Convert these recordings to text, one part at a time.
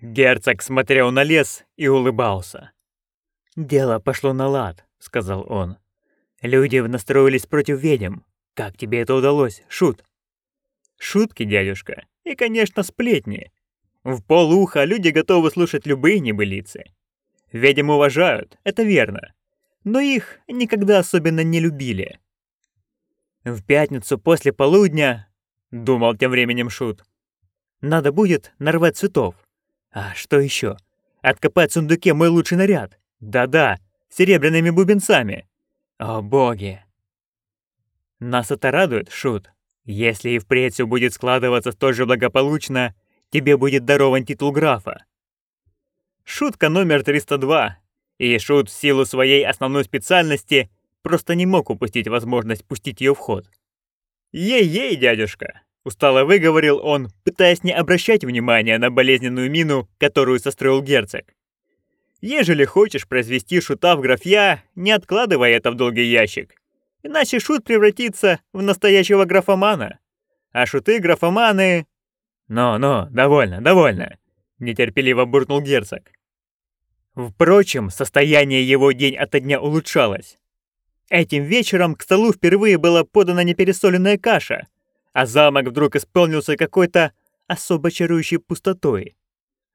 Герцог смотрел на лес и улыбался. «Дело пошло на лад», — сказал он. «Люди настроились против ведьм. Как тебе это удалось, Шут?» «Шутки, дядюшка, и, конечно, сплетни. В полуха люди готовы слушать любые небылицы. Ведьм уважают, это верно. Но их никогда особенно не любили. В пятницу после полудня, думал тем временем Шут, надо будет нарвать цветов. А что еще? Откопать в сундуке мой лучший наряд. Да-да, серебряными бубенцами. О боги! Нас это радует, Шут. Если и впредь все будет складываться столь же благополучно, тебе будет дарован титул графа. Шутка номер 302. И Шут в силу своей основной специальности просто не мог упустить возможность пустить ее в ход. «Ей-ей, дядюшка!» — устало выговорил он, пытаясь не обращать внимания на болезненную мину, которую состроил герцог. «Ежели хочешь произвести шута в графья, не откладывай это в долгий ящик, иначе шут превратится в настоящего графомана. А шуты-графоманы «Но-но, довольно, довольно!» — нетерпеливо буркнул герцог. Впрочем, состояние его день ото дня улучшалось. Этим вечером к столу впервые была подана непересоленная каша, а замок вдруг исполнился какой-то особо чарующей пустотой.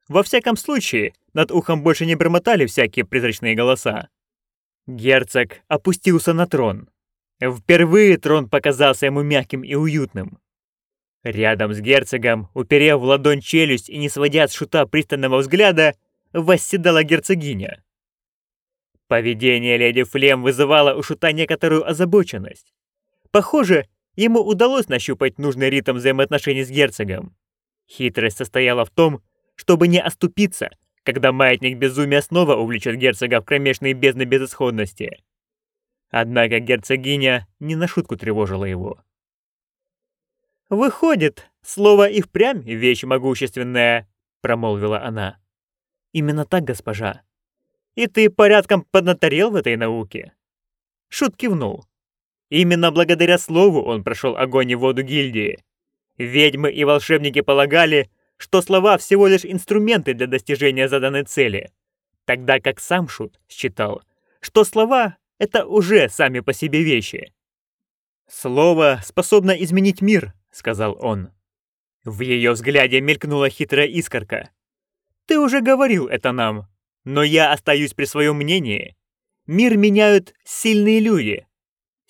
Во всяком случае, над ухом больше не бормотали всякие призрачные голоса. Герцог опустился на трон. Впервые трон показался ему мягким и уютным. Рядом с герцогом, уперев в ладонь челюсть и не сводя с шута пристального взгляда, восседала герцогиня. Поведение леди Флем вызывало у шута некоторую озабоченность. Похоже, ему удалось нащупать нужный ритм взаимоотношений с герцогом. Хитрость состояла в том, чтобы не оступиться, когда маятник безумия снова увлечет герцога в кромешные бездны безысходности. Однако герцогиня не на шутку тревожила его. «Выходит, слово и впрямь вещь могущественная», — промолвила она. «Именно так, госпожа. И ты порядком поднаторел в этой науке?» Шут кивнул. Именно благодаря слову он прошел огонь и воду гильдии. Ведьмы и волшебники полагали, что слова всего лишь инструменты для достижения заданной цели, тогда как сам Шут считал, что слова — это уже сами по себе вещи. Слово способно изменить мир, сказал он. В ее взгляде мелькнула хитрая искорка. «Ты уже говорил это нам, но я остаюсь при своем мнении. Мир меняют сильные люди.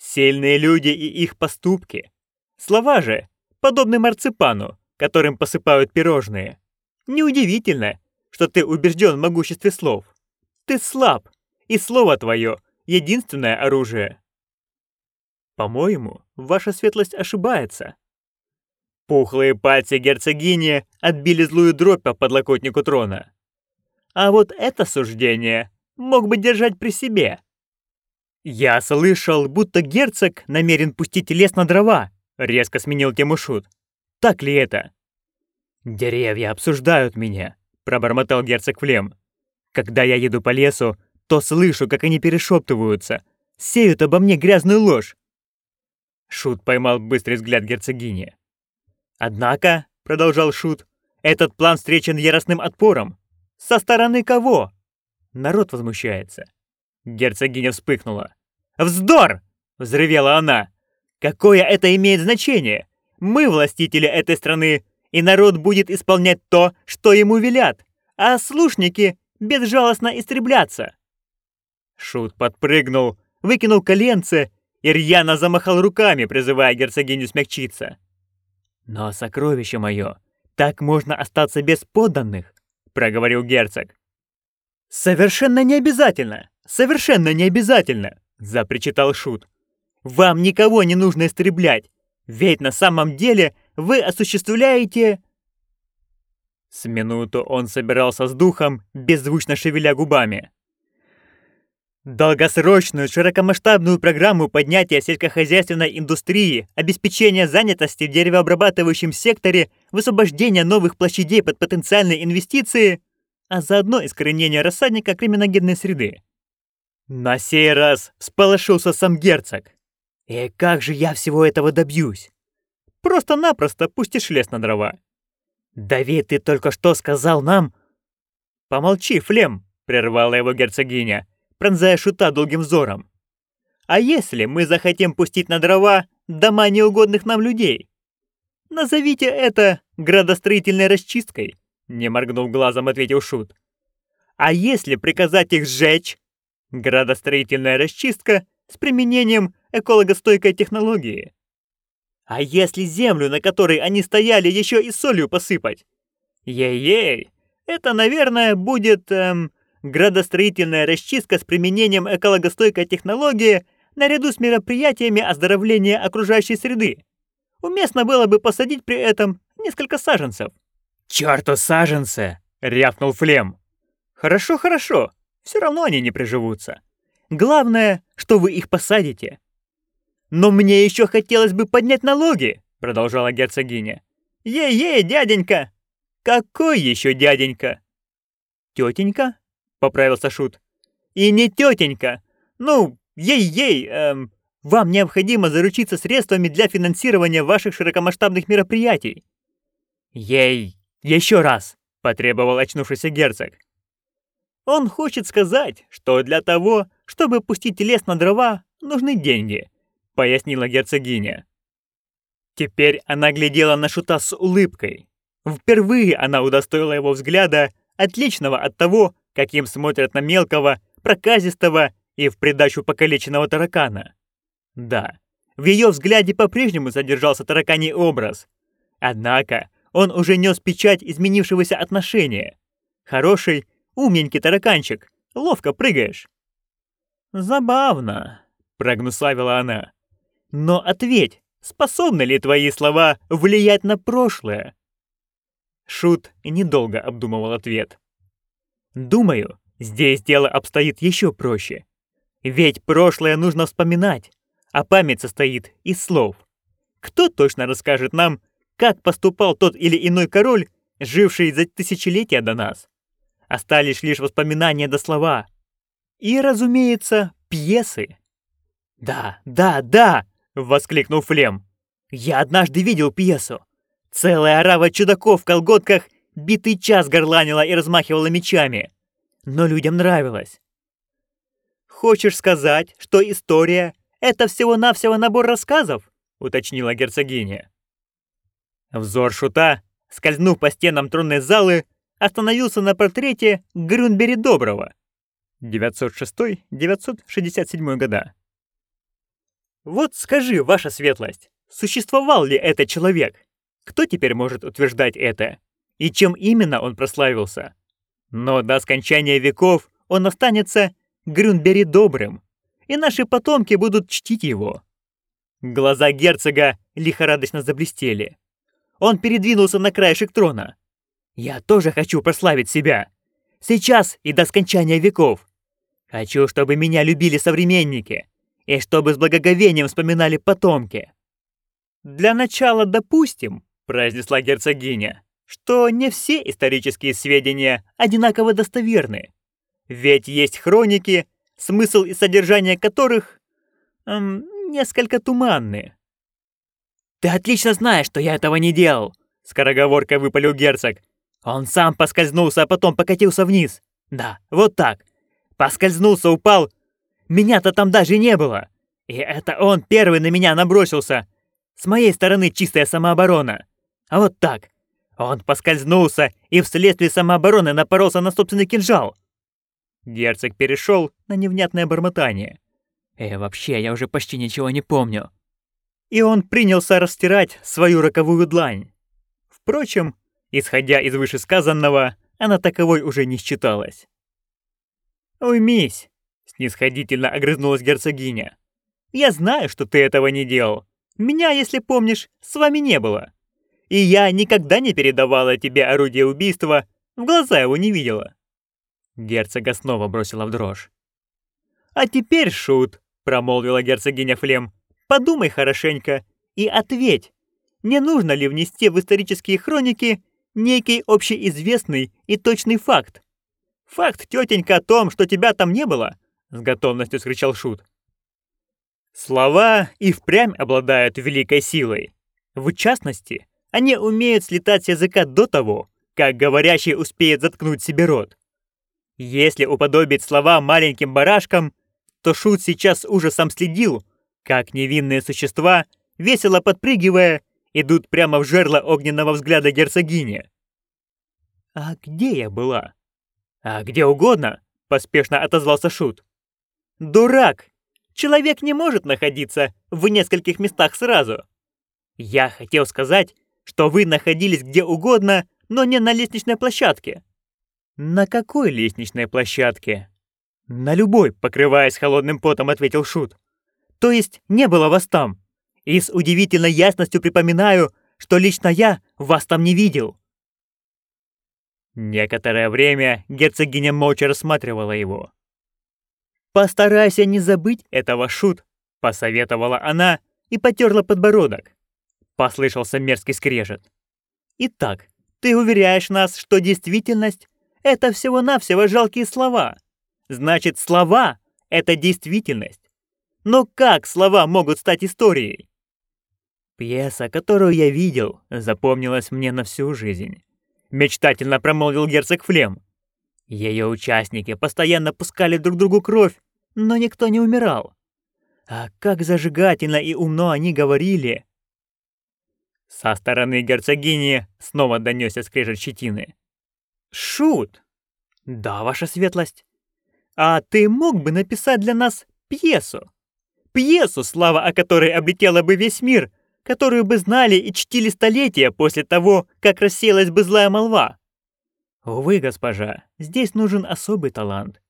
Сильные люди и их поступки. Слова же подобны марципану, которым посыпают пирожные. Неудивительно, что ты убежден в могуществе слов. Ты слаб, и слово твое — единственное оружие. По-моему, ваша светлость ошибается. Пухлые пальцы герцогини отбили злую дробь по подлокотнику трона. А вот это суждение мог бы держать при себе. «Я слышал, будто герцог намерен пустить лес на дрова», — резко сменил тему Шут. «Так ли это?» «Деревья обсуждают меня», — пробормотал герцог Флем. «Когда я еду по лесу, то слышу, как они перешептываются, сеют обо мне грязную ложь». Шут поймал быстрый взгляд герцогини. Однако, продолжал Шут, этот план встречен яростным отпором. Со стороны кого? Народ возмущается. Герцогиня вспыхнула. «Вздор!» — взревела она. «Какое это имеет значение? Мы властители этой страны, и народ будет исполнять то, что ему велят, а слушники безжалостно истребляться». Шут подпрыгнул, выкинул коленце и рьяно замахал руками, призывая герцогиню смягчиться. «Но, сокровище мое, так можно остаться без подданных», — проговорил герцог. «Совершенно не обязательно! Совершенно не обязательно!» — запричитал Шут. «Вам никого не нужно истреблять, ведь на самом деле вы осуществляете...» С минуту он собирался с духом, беззвучно шевеля губами. Долгосрочную широкомасштабную программу поднятия сельскохозяйственной индустрии, обеспечения занятости в деревообрабатывающем секторе, высвобождения новых площадей под потенциальные инвестиции, а заодно искоренения рассадника криминогенной среды. На сей раз всполошился сам герцог. И как же я всего этого добьюсь? Просто-напросто пустишь лес на дрова. Давид, ты только что сказал нам, «Помолчи, Флем!» — прервала его герцогиня, пронзая шута долгим взором. «А если мы захотим пустить на дрова дома неугодных нам людей? Назовите это градостроительной расчисткой», — не моргнув глазом, ответил Шут. «А если приказать их сжечь? Градостроительная расчистка с применением экологостойкой технологии. А если землю, на которой они стояли, еще и солью посыпать? Ей-ей, это, наверное, будет эм, градостроительная расчистка с применением экологостойкой технологии наряду с мероприятиями оздоровления окружающей среды. Уместно было бы посадить при этом несколько саженцев. «Чёрту саженцы!» — рявкнул Флем. «Хорошо, хорошо, все равно они не приживутся. Главное, что вы их посадите. «Но мне еще хотелось бы поднять налоги», — продолжала герцогиня. «Ей-ей, дяденька!» «Какой еще дяденька?» «Тетенька?» — поправился Шут. «И не тетенька! Ну, ей-ей, эм, вам необходимо заручиться средствами для финансирования ваших широкомасштабных мероприятий». «Ей, еще раз!» — потребовал очнувшийся герцог. Он хочет сказать, что для того, чтобы пустить лес на дрова, нужны деньги, пояснила герцогиня. Теперь она глядела на Шута с улыбкой. Впервые она удостоила его взгляда, отличного от того, каким смотрят на мелкого, проказистого и в придачу покалеченного таракана. Да, в ее взгляде по-прежнему содержался тараканий образ. Однако он уже нес печать изменившегося отношения. Хороший, умненький тараканчик, ловко прыгаешь. «Забавно», — прогнусавила она. «Но ответь, способны ли твои слова влиять на прошлое?» Шут недолго обдумывал ответ. «Думаю, здесь дело обстоит еще проще. Ведь прошлое нужно вспоминать, а память состоит из слов. Кто точно расскажет нам, как поступал тот или иной король, живший за тысячелетия до нас? Остались лишь воспоминания до слова. И, разумеется, пьесы. «Да, да, да!» — воскликнул Флем. «Я однажды видел пьесу. Целая орава чудаков в колготках битый час горланила и размахивала мечами. Но людям нравилось. «Хочешь сказать, что история — это всего-навсего набор рассказов?» — уточнила герцогиня. Взор шута, скользнув по стенам тронной залы, остановился на портрете Грюнбери Доброго 906-967 года. Вот скажи, ваша светлость, существовал ли этот человек? Кто теперь может утверждать это? И чем именно он прославился? Но до скончания веков он останется Грюнбери Добрым, и наши потомки будут чтить его. Глаза герцога лихорадочно заблестели. Он передвинулся на краешек трона. Я тоже хочу прославить себя. Сейчас и до скончания веков. Хочу, чтобы меня любили современники, и чтобы с благоговением вспоминали потомки. Для начала допустим, произнесла герцогиня, что не все исторические сведения одинаково достоверны. Ведь есть хроники, смысл и содержание которых эм, несколько туманны. «Ты отлично знаешь, что я этого не делал!» — скороговоркой выпалил герцог. Он сам поскользнулся, а потом покатился вниз. Да, вот так. Поскользнулся, упал. Меня-то там даже не было. И это он первый на меня набросился. С моей стороны чистая самооборона. А вот так. Он поскользнулся и вследствие самообороны напоролся на собственный кинжал. Герцог перешел на невнятное бормотание. «Э, вообще, я уже почти ничего не помню». И он принялся растирать свою роковую длань. Впрочем, Исходя из вышесказанного, она таковой уже не считалась. «Уймись!» — снисходительно огрызнулась герцогиня. «Я знаю, что ты этого не делал. Меня, если помнишь, с вами не было. И я никогда не передавала тебе орудие убийства, в глаза его не видела». Герцога снова бросила в дрожь. «А теперь, Шут», — промолвила герцогиня Флем, — «подумай хорошенько и ответь, не нужно ли внести в исторические хроники некий общеизвестный и точный факт. Факт, тетенька, о том, что тебя там не было, с готовностью скричал Шут. Слова и впрямь обладают великой силой. В частности, они умеют слетать с языка до того, как говорящий успеет заткнуть себе рот. Если уподобить слова маленьким барашкам, то Шут сейчас ужасом следил, как невинные существа, весело подпрыгивая, идут прямо в жерло огненного взгляда герцогини. «А где я была?» «А где угодно», — поспешно отозвался Шут. «Дурак! Человек не может находиться в нескольких местах сразу. Я хотел сказать, что вы находились где угодно, но не на лестничной площадке». «На какой лестничной площадке?» «На любой», — покрываясь холодным потом, ответил Шут. «То есть не было вас там. И с удивительной ясностью припоминаю, что лично я вас там не видел». Некоторое время герцогиня молча рассматривала его. «Постарайся не забыть этого, Шут», — посоветовала она и потерла подбородок. Послышался мерзкий скрежет. «Итак, ты уверяешь нас, что действительность — это всего-навсего жалкие слова. Значит, слова — это действительность. Но как слова могут стать историей?» Пьеса, которую я видел, запомнилась мне на всю жизнь. Мечтательно промолвил герцог Флем. Ее участники постоянно пускали друг другу кровь, но никто не умирал. А как зажигательно и умно они говорили. Со стороны герцогини снова донесся скрежет щетины. «Шут!» «Да, ваша светлость. А ты мог бы написать для нас пьесу? Пьесу, слава о которой облетела бы весь мир, которую бы знали и чтили столетия после того, как рассеялась бы злая молва. Увы, госпожа, здесь нужен особый талант.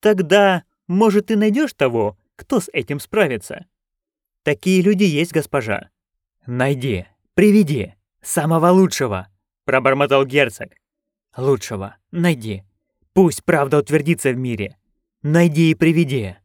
Тогда, может, ты найдешь того, кто с этим справится? Такие люди есть, госпожа. Найди, приведи, самого лучшего, пробормотал герцог. Лучшего, найди. Пусть правда утвердится в мире. Найди и приведи.